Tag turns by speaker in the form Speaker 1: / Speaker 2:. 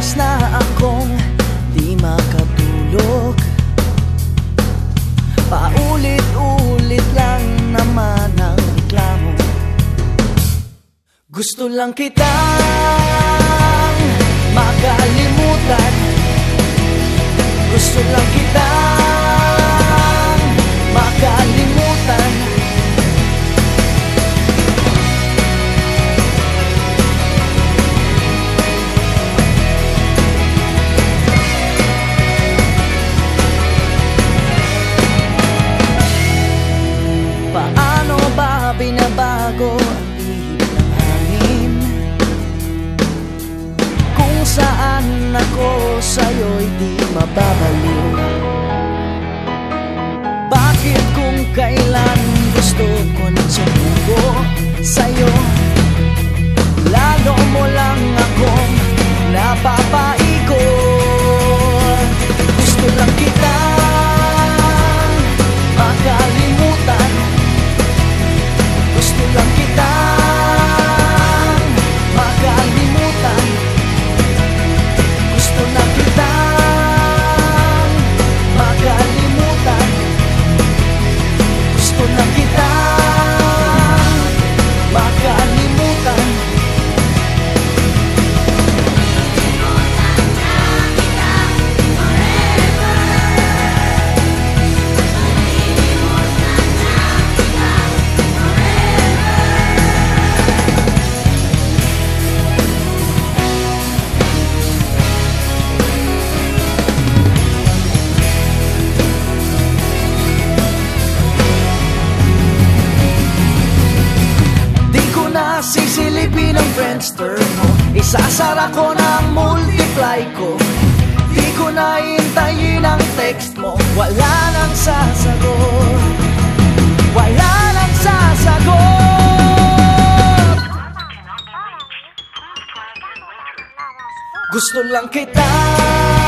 Speaker 1: oras na akong di makatulog. Paulit-ulit lang naman ang reklamo. Gusto lang kitang makalimutan. Gusto lang kitang sa'yo'y di mababaliw Bakit kung kailan gusto ko nang sumuko? Sa'yo sisilipin ang Friendster mo. Isasara ko na multiply ko. Di ko na hintayin ang text mo. Wala nang sasagot. Wala nang sasagot. Gusto lang kitang